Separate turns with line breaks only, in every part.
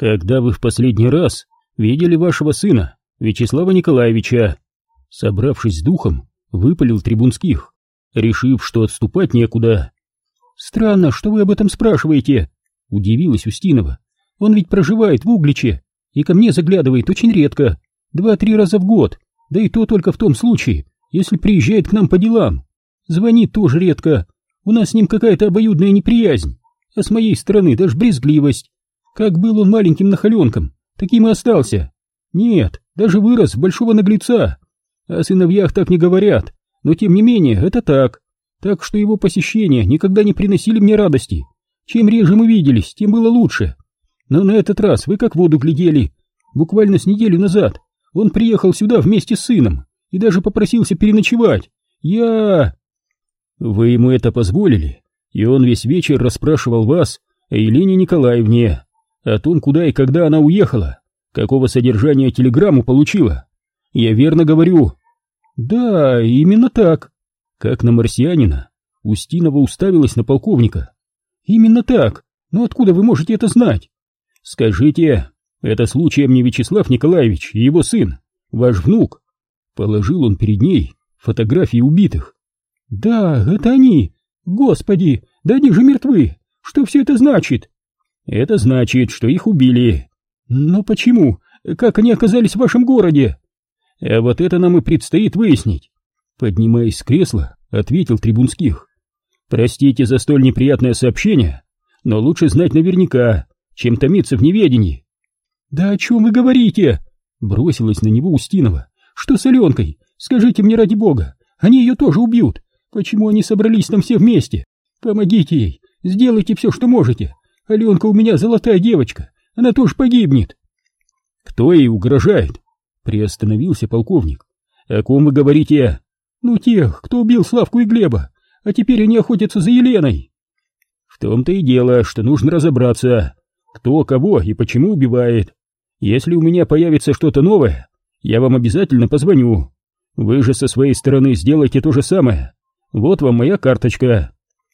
Когда вы в последний раз видели вашего сына, Вячеслава Николаевича? Собравшись с духом, выпалил Трибунских, решив, что отступать некуда.
Странно, что вы об этом спрашиваете, удивилась Устинова. Он ведь проживает в Угличе и ко мне заглядывает очень редко, два-три раза в год, да и то только в том случае, если приезжает к нам по делам. Звонит тоже редко, у нас с ним какая-то обоюдная неприязнь, а с моей стороны даже брезгливость. Как был он маленьким нахаленком, таким и остался. Нет, даже вырос большого наглеца. О сыновьях так не говорят, но тем не менее это так. Так что его посещения никогда не приносили мне радости. Чем реже мы виделись, тем было лучше. Но на этот раз вы как воду глядели. Буквально с неделю назад он приехал сюда вместе с сыном и даже попросился переночевать. Я...
Вы ему это позволили, и он весь вечер расспрашивал вас о Елене Николаевне, о том, куда и когда она уехала, какого содержания телеграмму получила. Я верно говорю?
Да, именно так.
Как на марсианина, Устинова уставилась на полковника.
Именно так. Но откуда вы можете это знать?
Скажите, это случаем не Вячеслав Николаевич и его сын, ваш внук? Положил он перед ней фотографии убитых.
Да, это они. Господи, да они же мертвы. Что все это значит?
Это значит, что их убили.
Но почему? Как они оказались в вашем городе?
А вот это нам и предстоит выяснить. Поднимаясь с кресла, ответил Трибунских. Простите за столь неприятное сообщение, но лучше знать наверняка, чем томиться в неведении.
Да о чем вы говорите? Бросилась на него Устинова. Что с Аленкой? Скажите мне ради бога, они ее тоже убьют. Почему они собрались там все вместе? Помогите ей, сделайте все, что можете. Аленка у меня золотая девочка, она тоже погибнет.
Кто ей угрожает? Приостановился полковник. О ком вы говорите?
Ну, тех, кто убил Славку и Глеба, а теперь они охотятся за Еленой.
В том-то и дело, что нужно разобраться, кто кого и почему убивает. Если у меня появится что-то новое, я вам обязательно позвоню. Вы же со своей стороны сделайте то же самое. Вот вам моя карточка.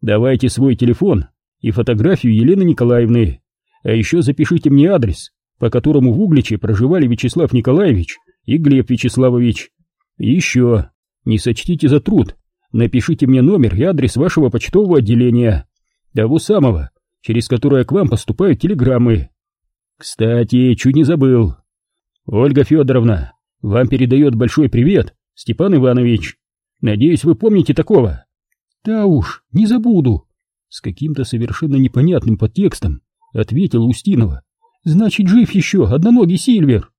Давайте свой телефон и фотографию Елены Николаевны. А еще запишите мне адрес, по которому в Угличе проживали Вячеслав Николаевич и Глеб Вячеславович. И еще, не сочтите за труд, напишите мне номер и адрес вашего почтового отделения, того самого, через которое к вам поступают телеграммы. Кстати, чуть не забыл. Ольга Федоровна, вам передает большой привет Степан Иванович. Надеюсь, вы помните такого?
Да уж, не забуду. С каким-то совершенно непонятным подтекстом ответила Устинова. Значит, жив еще одноногий Сильвер.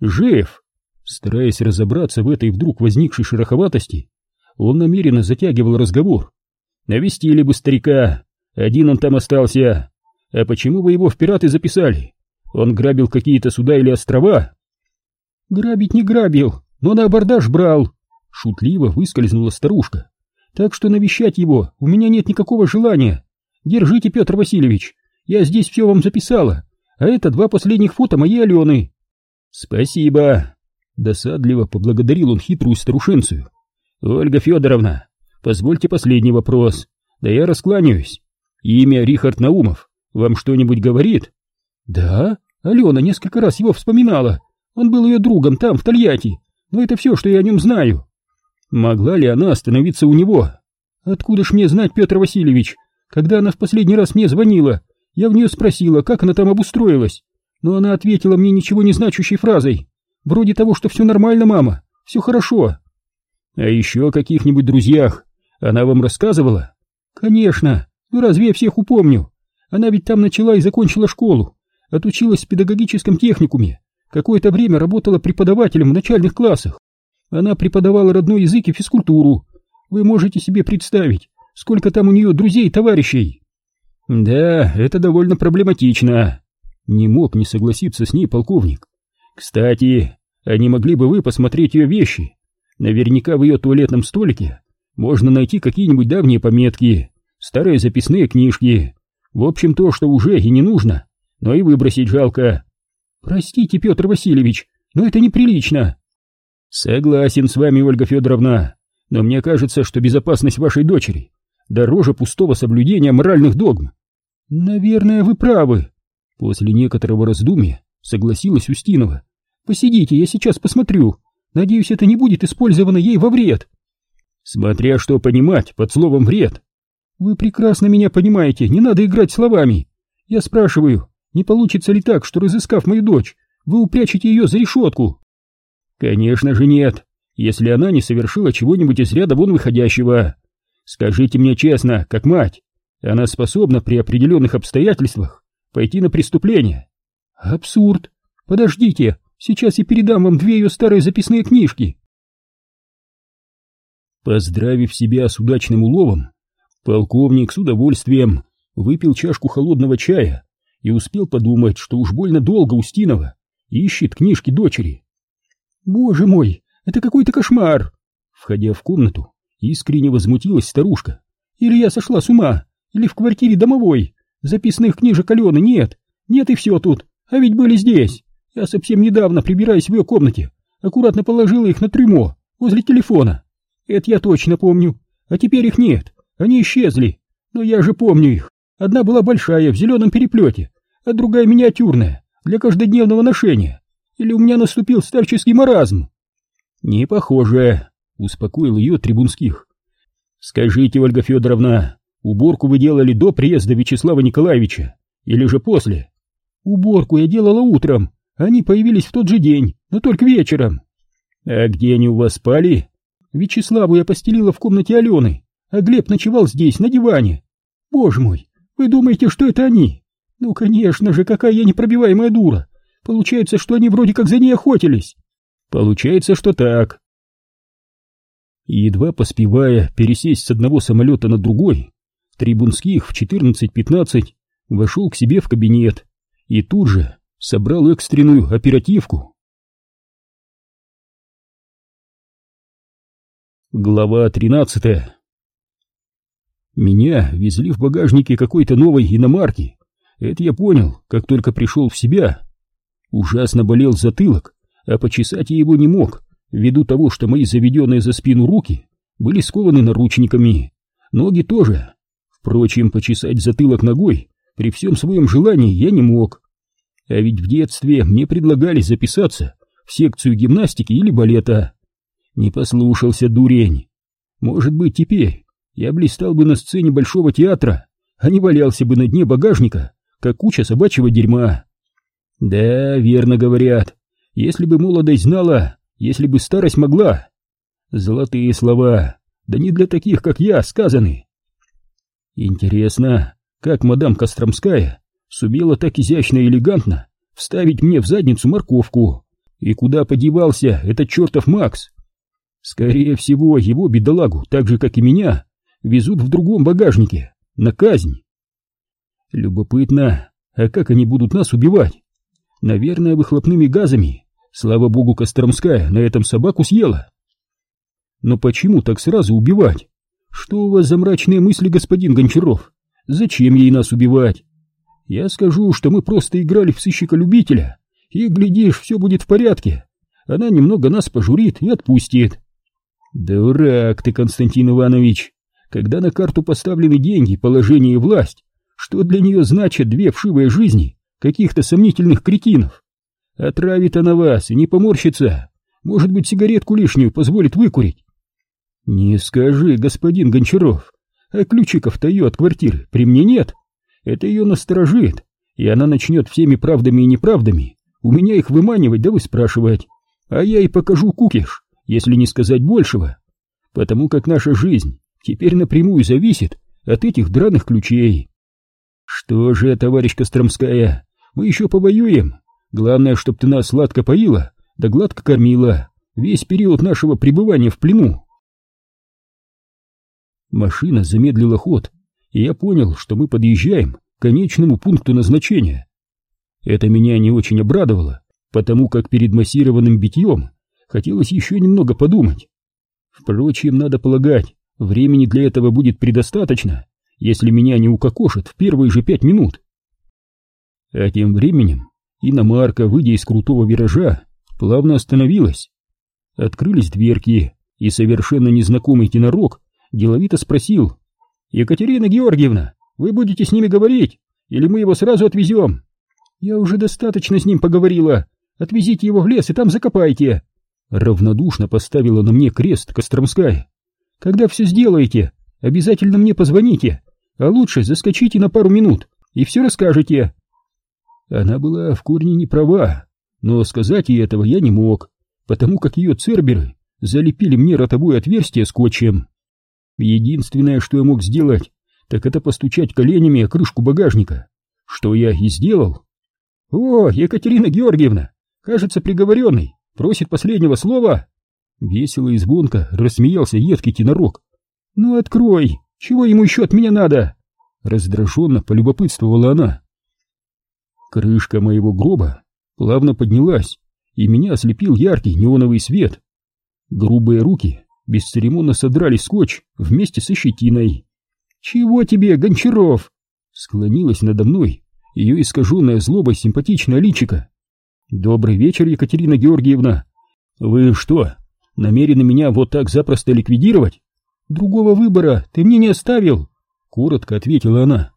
Жив. Стараясь разобраться в этой вдруг возникшей шероховатости, он намеренно затягивал разговор. Навестили бы старика, один он там остался. А почему вы его в пираты записали? Он грабил какие-то суда или острова?
Грабить не грабил, но на абордаж брал. Шутливо выскользнула старушка. Так что навещать его у меня нет никакого желания. Держите, Петр Васильевич, я здесь все вам записала, а это два последних фото моей Алены.
Спасибо. Досадливо поблагодарил он хитрую старушенцию. Ольга Федоровна, позвольте последний вопрос, да я раскланяюсь. Имя Рихард Наумов вам что-нибудь говорит?
Да, Алена несколько раз его вспоминала. Он был ее другом там, в Тольятти, но это все, что я о нем знаю.
Могла ли она остановиться у него?
Откуда ж мне знать, Петр Васильевич? Когда она в последний раз мне звонила, я в нее спросила, как она там обустроилась, но она ответила мне ничего не значащей фразой. Вроде того, что все нормально, мама, все хорошо.
А еще о каких-нибудь друзьях она вам рассказывала?
Конечно, ну разве я всех упомню? Она ведь там начала и закончила школу, отучилась в педагогическом техникуме, какое-то время работала преподавателем в начальных классах. Она преподавала родной язык и физкультуру. Вы можете себе представить, сколько там у нее друзей и товарищей.
Да, это довольно проблематично. Не мог не согласиться с ней полковник. Кстати, а не могли бы вы посмотреть ее вещи? Наверняка в ее туалетном столике можно найти какие-нибудь давние пометки, старые записные книжки. В общем, то, что уже и не нужно, но и выбросить жалко.
Простите, Петр Васильевич, но это неприлично.
Согласен с вами, Ольга Федоровна, но мне кажется, что безопасность вашей дочери дороже пустого соблюдения моральных догм.
Наверное, вы правы. После некоторого раздумья согласилась Устинова. Посидите, я сейчас посмотрю. Надеюсь, это не будет использовано ей во вред.
Смотря что понимать под словом «вред».
Вы прекрасно меня понимаете, не надо играть словами. Я спрашиваю, не получится ли так, что, разыскав мою дочь, вы упрячете ее за решетку?
Конечно же нет, если она не совершила чего-нибудь из ряда вон выходящего. Скажите мне честно, как мать, она способна при определенных обстоятельствах пойти на преступление?
Абсурд. Подождите, сейчас я передам вам две ее старые записные книжки.
Поздравив себя с удачным уловом, полковник с удовольствием выпил чашку холодного чая и успел подумать, что уж больно долго Устинова ищет книжки дочери.
«Боже мой, это какой-то кошмар!» Входя в комнату, искренне возмутилась старушка. «Или я сошла с ума, или в квартире домовой. Записных книжек Алены нет, нет и все тут, а ведь были здесь. Я совсем недавно, прибираясь в ее комнате, аккуратно положила их на трюмо, возле телефона. Это я точно помню, а теперь их нет, они исчезли. Но я же помню их. Одна была большая, в зеленом переплете, а другая миниатюрная, для каждодневного ношения. Или у меня наступил старческий маразм?
Не похоже, успокоил ее Трибунских. Скажите, Ольга Федоровна, уборку вы делали до приезда Вячеслава Николаевича или же после?
Уборку я делала утром, они появились в тот же день, но только вечером.
А где они у вас спали?
Вячеславу я постелила в комнате Алены, а Глеб ночевал здесь, на диване. Боже мой, вы думаете, что это они? Ну, конечно же, какая я непробиваемая дура. Получается, что они вроде как за ней охотились.
Получается, что так. Едва поспевая пересесть с одного самолета на другой, Трибунских в 14.15 вошел к себе в кабинет и тут же собрал экстренную оперативку. Глава 13 Меня везли в багажнике какой-то новой иномарки. Это я понял, как только пришел в себя. Ужасно болел затылок, а почесать я его не мог, ввиду того, что мои заведенные за спину руки были скованы наручниками. Ноги тоже. Впрочем, почесать затылок ногой при всем своем желании я не мог. А ведь в детстве мне предлагали записаться в секцию гимнастики или балета. Не послушался дурень. Может быть, теперь я блистал бы на сцене Большого театра, а не валялся бы на дне багажника, как куча собачьего дерьма. Да, верно говорят, если бы молодость знала, если бы старость могла. Золотые слова, да не для таких, как я, сказаны. Интересно, как мадам Костромская сумела так изящно и элегантно вставить мне в задницу морковку, и куда подевался этот чертов Макс? Скорее всего, его бедолагу, так же, как и меня, везут в другом багажнике, на казнь. Любопытно, а как они будут нас убивать? Наверное, выхлопными газами. Слава богу, Костромская на этом собаку съела. Но почему так сразу убивать? Что у вас за мрачные мысли, господин Гончаров? Зачем ей нас убивать? Я скажу, что мы просто играли в сыщика-любителя, и, глядишь, все будет в порядке. Она немного нас пожурит и отпустит. Дурак ты, Константин Иванович. Когда на карту поставлены деньги, положение и власть, что для нее значат две вшивые жизни каких-то сомнительных кретинов? Отравит она вас и не поморщится. Может быть, сигаретку лишнюю позволит выкурить. Не скажи, господин Гончаров, а ключиков-то ее от квартиры при мне нет. Это ее насторожит, и она начнет всеми правдами и неправдами у меня их выманивать да выспрашивать. А я ей покажу кукиш если не сказать большего, потому как наша жизнь теперь напрямую зависит от этих драных ключей. Что же, товарищ Костромская, мы еще повоюем. Главное, чтоб ты нас сладко поила, да гладко кормила весь период нашего пребывания в плену. Машина замедлила ход, и я понял, что мы подъезжаем к конечному пункту назначения. Это меня не очень обрадовало, потому как перед массированным битьем хотелось еще немного подумать. Впрочем, надо полагать, времени для этого будет предостаточно, если меня не укокошат в первые же пять минут. А тем временем иномарка, выйдя из крутого виража, плавно остановилась. Открылись дверки, и совершенно незнакомый тенорок деловито спросил. «Екатерина Георгиевна, вы будете с ними говорить, или мы его сразу отвезем?»
Я уже достаточно с ним поговорила. Отвезите его в лес и там закопайте. Равнодушно поставила на мне крест Костромская. Когда все сделаете, обязательно мне позвоните, а лучше заскочите на пару минут и все расскажете. Она была в корне не права, но сказать ей этого я не мог, потому как ее церберы залепили мне ротовое отверстие скотчем. Единственное, что я мог сделать, так это постучать коленями о крышку багажника, что я и сделал. «О, Екатерина Георгиевна, кажется, приговоренный, просит последнего слова!» Весело и звонко рассмеялся едкий тенорок. «Ну открой, чего ему еще от меня надо?» Раздраженно полюбопытствовала она. Крышка моего гроба плавно поднялась, и меня ослепил яркий неоновый свет. Грубые руки бесцеремонно содрали скотч вместе со щетиной. «Чего тебе, Гончаров?» Склонилась надо мной ее искаженная злобой симпатичная личика. «Добрый вечер, Екатерина Георгиевна. Вы что, намерены меня вот так запросто ликвидировать?» «Другого выбора ты мне не оставил», — коротко ответила она.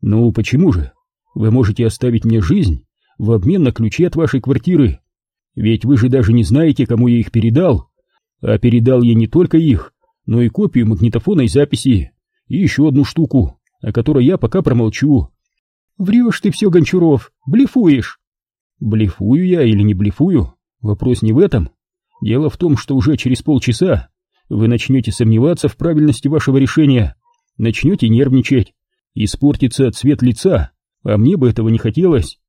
«Ну, почему же? Вы можете оставить мне жизнь в обмен на ключи от вашей квартиры. Ведь вы же даже не знаете, кому я их передал. А передал я не только их, но и копию магнитофонной записи и еще одну штуку, о которой я пока промолчу. Врешь ты все, Гончаров, блефуешь. Блефую я или не блефую? Вопрос не в этом. Дело в том, что уже через полчаса вы начнете сомневаться в правильности вашего решения, начнете нервничать, испортится цвет лица, а мне бы этого не хотелось.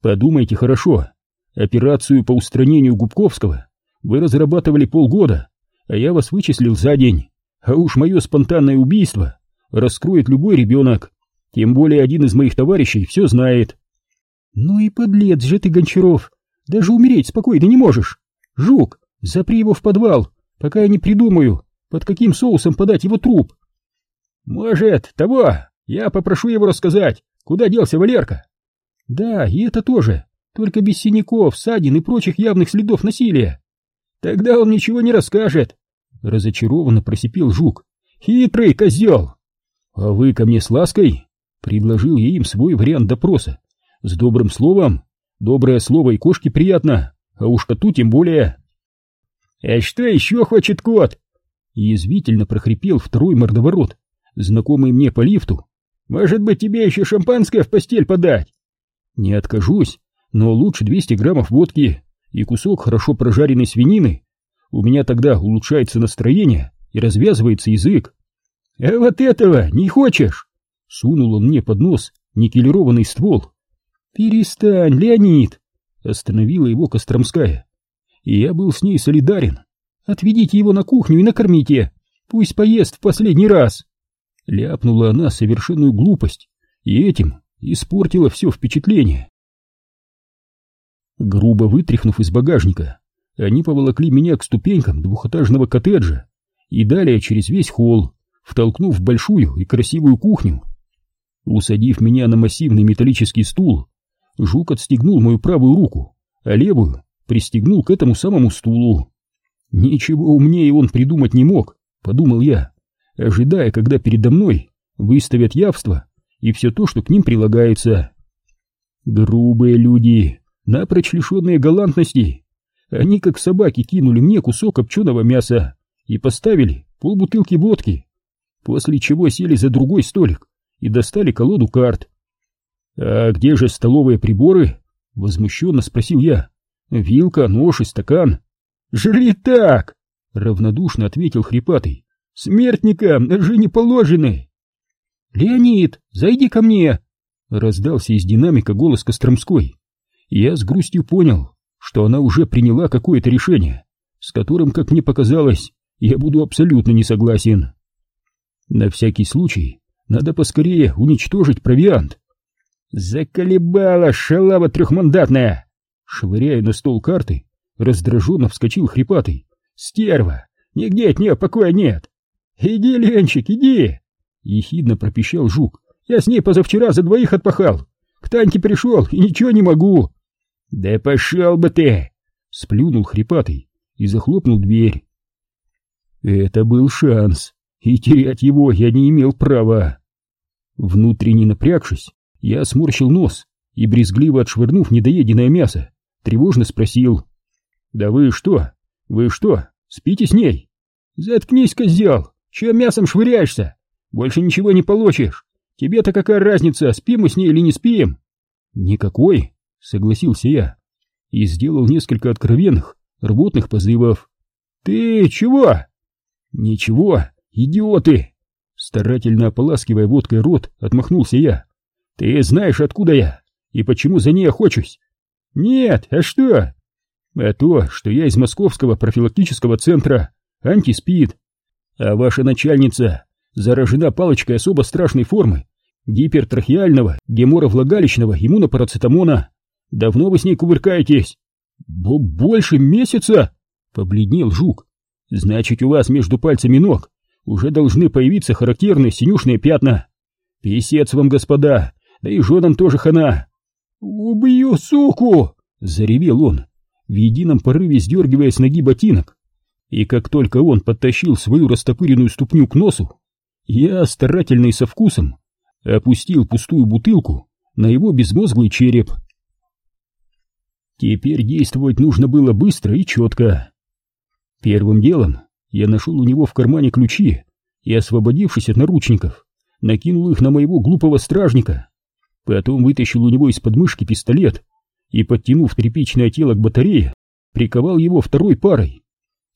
Подумайте хорошо. Операцию по устранению Губковского вы разрабатывали полгода, а я вас вычислил за день. А уж мое спонтанное убийство раскроет любой ребенок. Тем более один из моих товарищей все знает. Ну и подлец же ты, Гончаров. Даже умереть спокойно не можешь. Жук, запри его в подвал, пока я не придумаю, под каким соусом подать его труп. Может, того, я попрошу его рассказать, куда делся Валерка. Да, и это тоже, только без синяков, ссадин и прочих явных следов насилия. Тогда он ничего не расскажет. Разочарованно просипел Жук. Хитрый козел! А вы ко мне с лаской? Предложил я им свой вариант допроса. С добрым словом. Доброе слово и кошке приятно, а уж коту тем более. «А что еще хочет кот?» Язвительно прохрипел второй мордоворот, знакомый мне по лифту. «Может быть, тебе еще шампанское в постель подать?» «Не откажусь, но лучше 200 граммов водки и кусок хорошо прожаренной свинины. У меня тогда улучшается настроение и развязывается язык». «А вот этого не хочешь?» Сунул он мне под нос никелированный ствол. «Перестань, Леонид!» Остановила его Костромская и я был с ней солидарен. Отведите его на кухню и накормите, пусть поест в последний раз. Ляпнула она совершенную глупость, и этим испортила все впечатление. Грубо вытряхнув из багажника, они поволокли меня к ступенькам двухэтажного коттеджа и далее через весь холл, втолкнув в большую и красивую кухню. Усадив меня на массивный металлический стул, Жук отстегнул мою правую руку, а левую пристегнул к этому самому стулу. Ничего умнее он придумать не мог, подумал я, ожидая, когда передо мной выставят явство и все то, что к ним прилагается. Грубые люди, напрочь лишенные галантности. Они, как собаки, кинули мне кусок копченого мяса и поставили полбутылки водки, после чего сели за другой столик и достали колоду карт. «А где же столовые приборы?» — возмущенно спросил я. Вилка, нож и стакан. Жри так! Равнодушно ответил хрипатый. Смертникам же не положены. Леонид, зайди ко мне! Раздался из динамика голос Костромской. Я с грустью понял, что она уже приняла какое-то решение, с которым, как мне показалось, я буду абсолютно не согласен. На всякий случай надо поскорее уничтожить провиант. Заколебала шалава трехмандатная! Швыряя на стол карты, раздраженно вскочил хрипатый. «Стерва! Нигде от нее покоя нет! Иди, Ленчик, иди!» Ехидно пропищал жук. «Я с ней позавчера за двоих отпахал! К Таньке пришел и ничего не могу!» «Да пошел бы ты!» Сплюнул хрипатый и захлопнул дверь. Это был шанс, и терять его я не имел права. Внутренне напрягшись, я сморщил нос
и, брезгливо отшвырнув недоеденное мясо, тревожно спросил. «Да вы что? Вы что, спите с ней?» «Заткнись, козел! Чего мясом швыряешься? Больше ничего не получишь! Тебе-то какая разница, спим мы с ней или не спим?» «Никакой», — согласился я, и сделал несколько откровенных, рвотных позывов. «Ты чего?» «Ничего, идиоты!» Старательно ополаскивая водкой рот, отмахнулся я. «Ты знаешь, откуда я и почему за ней охочусь?» «Нет, а что?» «А то, что я из московского профилактического центра, антиспид, а ваша начальница заражена палочкой особо страшной формы, гипертрахеального геморовлагалищного иммунопарацетамона. Давно вы с ней кувыркаетесь?» Б «Больше месяца?» — побледнел жук. «Значит, у вас между пальцами ног уже должны появиться характерные синюшные пятна. Писец вам, господа, да и женам тоже хана. «Убью, суку!» — заревел он, в едином порыве сдергивая с ноги ботинок. И как только он подтащил свою растопыренную ступню к носу, я старательно и со вкусом опустил пустую бутылку на его безмозглый череп. Теперь действовать нужно было быстро и четко. Первым делом я нашел у него в кармане ключи и, освободившись от наручников, накинул их на моего глупого стражника. Потом вытащил у него из подмышки пистолет и, подтянув тряпичное тело к батарее, приковал его второй парой.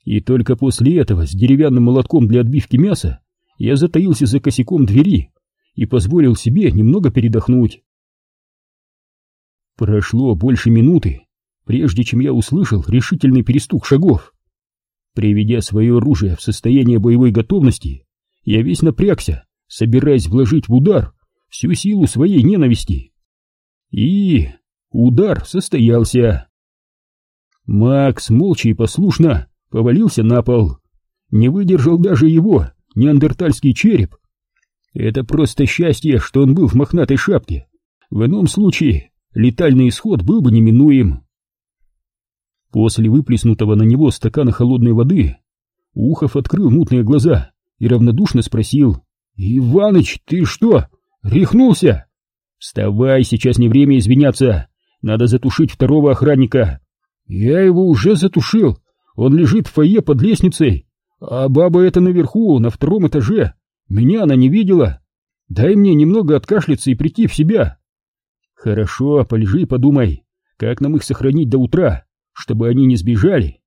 И только после этого с деревянным молотком для отбивки мяса я затаился за косяком двери и позволил себе немного передохнуть. Прошло больше минуты, прежде чем я услышал решительный перестук шагов. Приведя свое оружие в состояние боевой готовности, я весь напрягся, собираясь вложить в удар всю силу своей ненависти. И удар состоялся. Макс молча и послушно повалился на пол. Не выдержал даже его неандертальский череп. Это просто счастье, что он был в мохнатой шапке. В ином случае летальный исход был бы неминуем. После выплеснутого на него стакана холодной воды Ухов открыл мутные глаза и равнодушно спросил. «Иваныч, ты что, рехнулся?» «Вставай, сейчас не время извиняться. Надо затушить второго охранника». «Я его уже затушил. Он лежит в фойе под лестницей. А баба эта наверху, на втором этаже. Меня она не видела. Дай мне немного откашляться и прийти в себя». «Хорошо, полежи и подумай, как нам их сохранить до утра, чтобы они не сбежали